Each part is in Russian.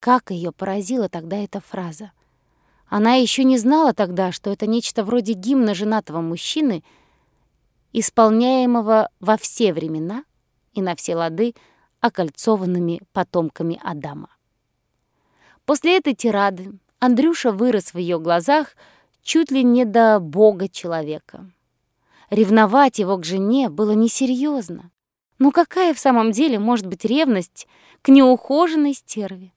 Как ее поразила тогда эта фраза. Она еще не знала тогда, что это нечто вроде гимна женатого мужчины, исполняемого во все времена и на все лады окольцованными потомками Адама. После этой тирады Андрюша вырос в ее глазах чуть ли не до бога человека. Ревновать его к жене было несерьезно. Ну какая в самом деле может быть ревность к неухоженной стерве?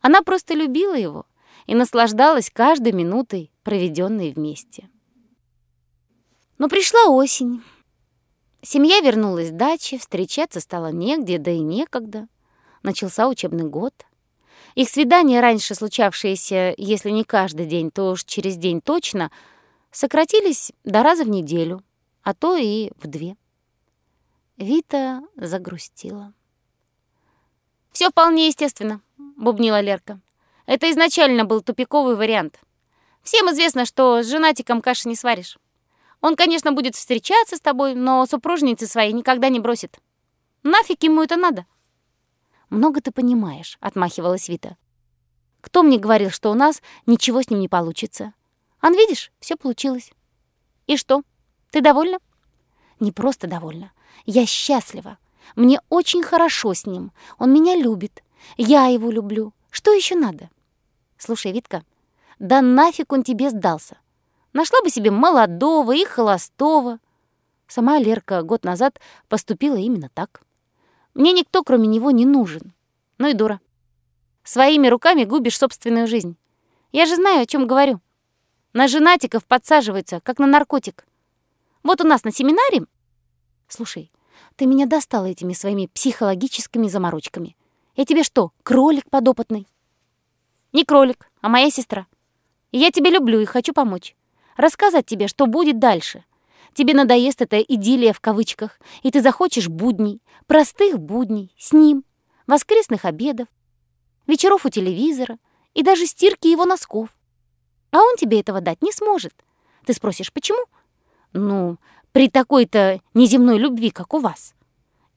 Она просто любила его и наслаждалась каждой минутой, проведенной вместе. Но пришла осень. Семья вернулась с дачи, встречаться стало негде, да и некогда. Начался учебный год. Их свидания, раньше случавшиеся, если не каждый день, то уж через день точно, сократились до раза в неделю, а то и в две. Вита загрустила. Все вполне естественно», — бубнила Лерка. «Это изначально был тупиковый вариант. Всем известно, что с женатиком каши не сваришь. Он, конечно, будет встречаться с тобой, но супружницы своей никогда не бросит. Нафиг ему это надо?» «Много ты понимаешь», — отмахивалась Вита. «Кто мне говорил, что у нас ничего с ним не получится? Ан, видишь, все получилось. И что, ты довольна?» «Не просто довольна. Я счастлива. Мне очень хорошо с ним. Он меня любит. Я его люблю. Что еще надо?» «Слушай, Витка, да нафиг он тебе сдался? Нашла бы себе молодого и холостого». Сама Лерка год назад поступила именно так. Мне никто, кроме него, не нужен. Ну и дура. Своими руками губишь собственную жизнь. Я же знаю, о чем говорю. На женатиков подсаживаются, как на наркотик. Вот у нас на семинаре... Слушай, ты меня достала этими своими психологическими заморочками. Я тебе что, кролик подопытный? Не кролик, а моя сестра. И я тебя люблю и хочу помочь. Рассказать тебе, что будет дальше. Тебе надоест эта идиллия в кавычках, и ты захочешь будней, простых будней, с ним, воскресных обедов, вечеров у телевизора и даже стирки его носков. А он тебе этого дать не сможет. Ты спросишь, почему? Ну, при такой-то неземной любви, как у вас.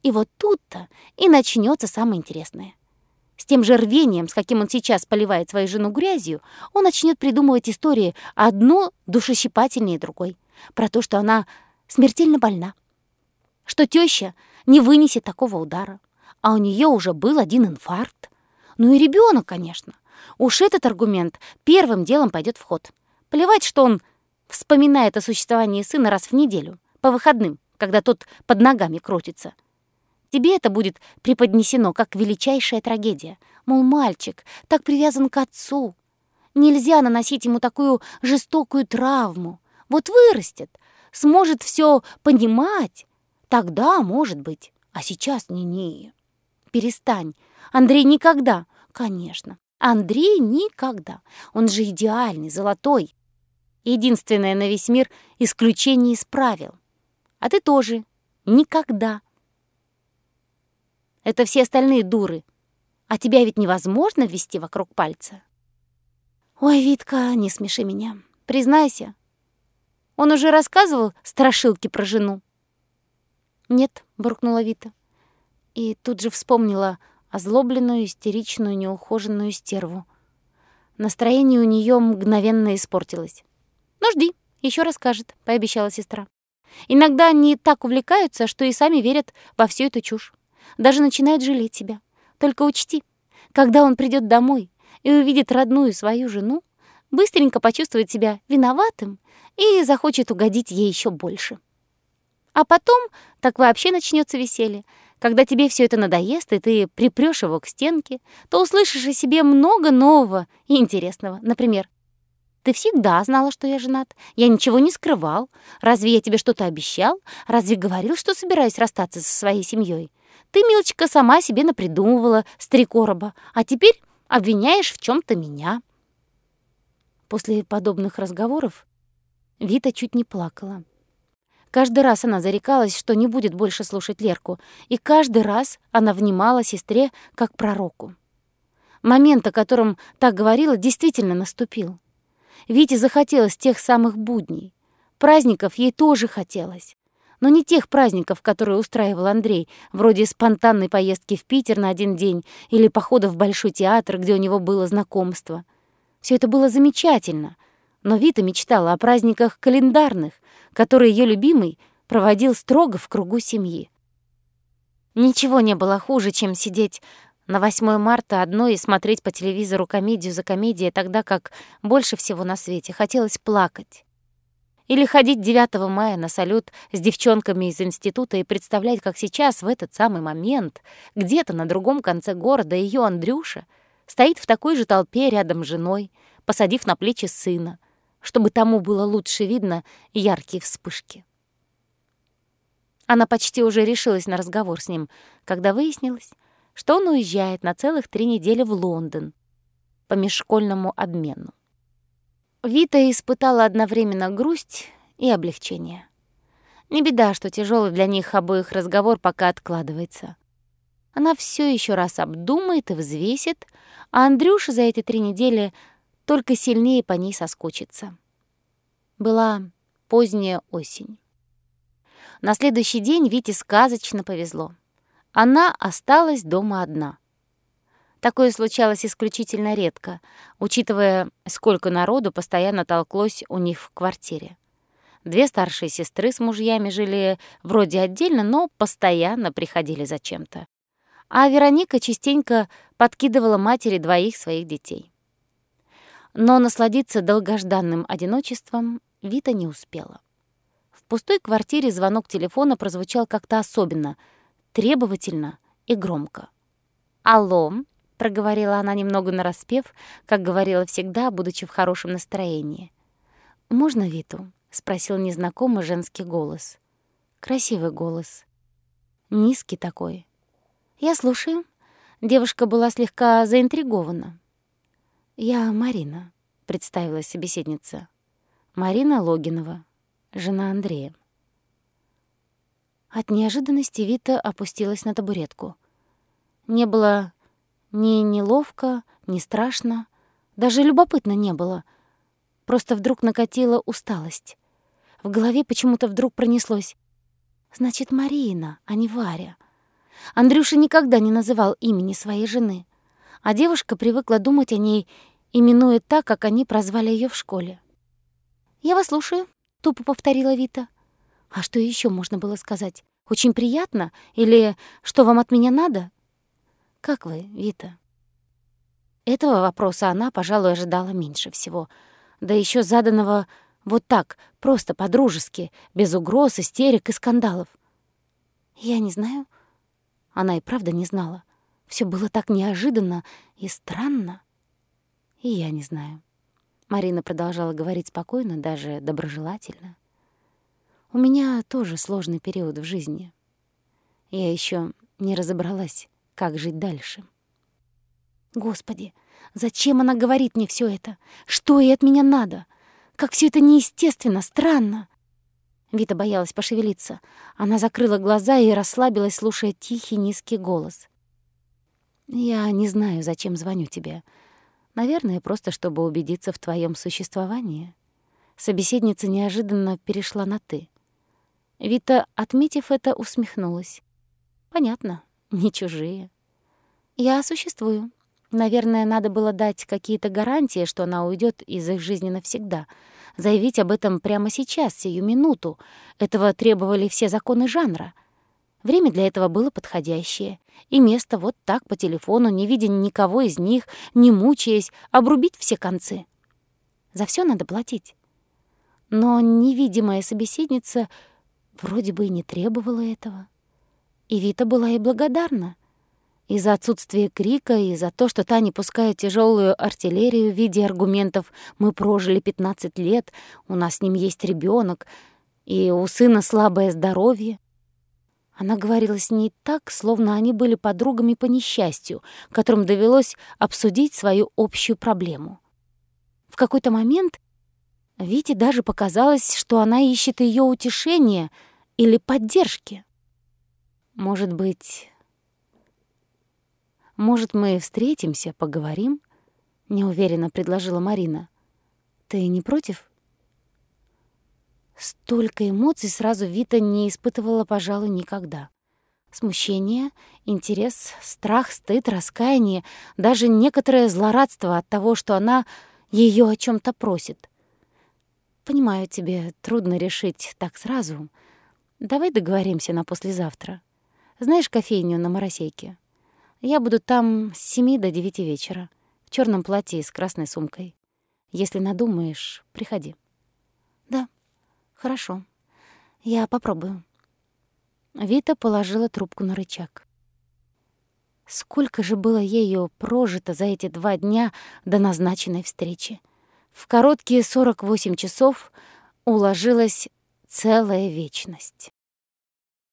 И вот тут-то и начнется самое интересное. С тем же рвением, с каким он сейчас поливает свою жену грязью, он начнет придумывать истории одну душещипательнее другой про то, что она смертельно больна, что теща не вынесет такого удара, а у нее уже был один инфаркт. Ну и ребенок, конечно. Уж этот аргумент первым делом пойдет в ход. Плевать, что он вспоминает о существовании сына раз в неделю, по выходным, когда тот под ногами крутится. Тебе это будет преподнесено как величайшая трагедия. Мол, мальчик так привязан к отцу. Нельзя наносить ему такую жестокую травму. Вот вырастет, сможет все понимать. Тогда, может быть. А сейчас не-не. Перестань. Андрей никогда. Конечно. Андрей никогда. Он же идеальный, золотой. Единственное на весь мир исключение из правил. А ты тоже. Никогда. Это все остальные дуры. А тебя ведь невозможно ввести вокруг пальца. Ой, Витка, не смеши меня. Признайся, он уже рассказывал страшилки про жену?» «Нет», — буркнула Вита. И тут же вспомнила озлобленную, истеричную, неухоженную стерву. Настроение у нее мгновенно испортилось. «Ну, жди, еще расскажет», — пообещала сестра. «Иногда они так увлекаются, что и сами верят во всю эту чушь. Даже начинают жалеть себя. Только учти, когда он придет домой и увидит родную свою жену, быстренько почувствует себя виноватым и захочет угодить ей еще больше. А потом так вообще начнется веселье. Когда тебе все это надоест, и ты припрёшь его к стенке, то услышишь о себе много нового и интересного. Например, «Ты всегда знала, что я женат. Я ничего не скрывал. Разве я тебе что-то обещал? Разве говорил, что собираюсь расстаться со своей семьей? Ты, милочка, сама себе напридумывала с три короба, а теперь обвиняешь в чем то меня». После подобных разговоров Вита чуть не плакала. Каждый раз она зарекалась, что не будет больше слушать Лерку, и каждый раз она внимала сестре как пророку. Момент, о котором так говорила, действительно наступил. Вите захотелось тех самых будней. Праздников ей тоже хотелось. Но не тех праздников, которые устраивал Андрей, вроде спонтанной поездки в Питер на один день или похода в Большой театр, где у него было знакомство. Все это было замечательно, но Вита мечтала о праздниках календарных, которые ее любимый проводил строго в кругу семьи. Ничего не было хуже, чем сидеть на 8 марта одной и смотреть по телевизору комедию за комедией, тогда как больше всего на свете хотелось плакать. Или ходить 9 мая на салют с девчонками из института и представлять, как сейчас, в этот самый момент, где-то на другом конце города ее Андрюша стоит в такой же толпе рядом с женой, посадив на плечи сына, чтобы тому было лучше видно яркие вспышки. Она почти уже решилась на разговор с ним, когда выяснилось, что он уезжает на целых три недели в Лондон по межшкольному обмену. Вита испытала одновременно грусть и облегчение. Не беда, что тяжелый для них обоих разговор пока откладывается. Она все еще раз обдумает и взвесит, а Андрюша за эти три недели только сильнее по ней соскучится. Была поздняя осень. На следующий день Вите сказочно повезло. Она осталась дома одна. Такое случалось исключительно редко, учитывая, сколько народу постоянно толклось у них в квартире. Две старшие сестры с мужьями жили вроде отдельно, но постоянно приходили за чем-то. А Вероника частенько подкидывала матери двоих своих детей. Но насладиться долгожданным одиночеством Вита не успела. В пустой квартире звонок телефона прозвучал как-то особенно, требовательно и громко. «Алло», — проговорила она немного нараспев, как говорила всегда, будучи в хорошем настроении. «Можно Виту?» — спросил незнакомый женский голос. Красивый голос. Низкий такой. «Я слушаю». Девушка была слегка заинтригована. «Я Марина», — представилась собеседница. «Марина Логинова, жена Андрея». От неожиданности Вита опустилась на табуретку. Не было ни неловко, ни страшно, даже любопытно не было. Просто вдруг накатила усталость. В голове почему-то вдруг пронеслось. «Значит, Марина, а не Варя». Андрюша никогда не называл имени своей жены а девушка привыкла думать о ней, именуя так, как они прозвали ее в школе. «Я вас слушаю», — тупо повторила Вита. «А что еще можно было сказать? Очень приятно? Или что вам от меня надо?» «Как вы, Вита?» Этого вопроса она, пожалуй, ожидала меньше всего. Да еще заданного вот так, просто по-дружески, без угроз, истерик и скандалов. «Я не знаю». Она и правда не знала. Все было так неожиданно и странно. И я не знаю. Марина продолжала говорить спокойно, даже доброжелательно. У меня тоже сложный период в жизни. Я еще не разобралась, как жить дальше. Господи, зачем она говорит мне все это? Что ей от меня надо? Как все это неестественно, странно. Вита боялась пошевелиться. Она закрыла глаза и расслабилась, слушая тихий низкий голос. Я не знаю, зачем звоню тебе. Наверное, просто чтобы убедиться в твоем существовании. Собеседница неожиданно перешла на «ты». Вита, отметив это, усмехнулась. Понятно, не чужие. Я существую. Наверное, надо было дать какие-то гарантии, что она уйдет из их жизни навсегда. Заявить об этом прямо сейчас, сию минуту. Этого требовали все законы жанра — Время для этого было подходящее, и место вот так по телефону, не видя никого из них, не мучаясь, обрубить все концы. За все надо платить. Но невидимая собеседница вроде бы и не требовала этого. И Вита была ей благодарна. И за отсутствие крика, и за то, что та не пускает тяжелую артиллерию в виде аргументов «мы прожили 15 лет, у нас с ним есть ребенок, и у сына слабое здоровье». Она говорила с ней так, словно они были подругами по несчастью, которым довелось обсудить свою общую проблему. В какой-то момент Вите даже показалось, что она ищет ее утешения или поддержки. «Может быть, может, мы встретимся, поговорим?» — неуверенно предложила Марина. «Ты не против?» Столько эмоций сразу Вита не испытывала, пожалуй, никогда. Смущение, интерес, страх, стыд, раскаяние, даже некоторое злорадство от того, что она ее о чем то просит. «Понимаю, тебе трудно решить так сразу. Давай договоримся на послезавтра. Знаешь кофейню на Моросейке? Я буду там с семи до девяти вечера, в черном платье с красной сумкой. Если надумаешь, приходи». «Да, хорошо. Я попробую». Вита положила трубку на рычаг. Сколько же было ею прожито за эти два дня до назначенной встречи? В короткие 48 часов уложилась целая вечность.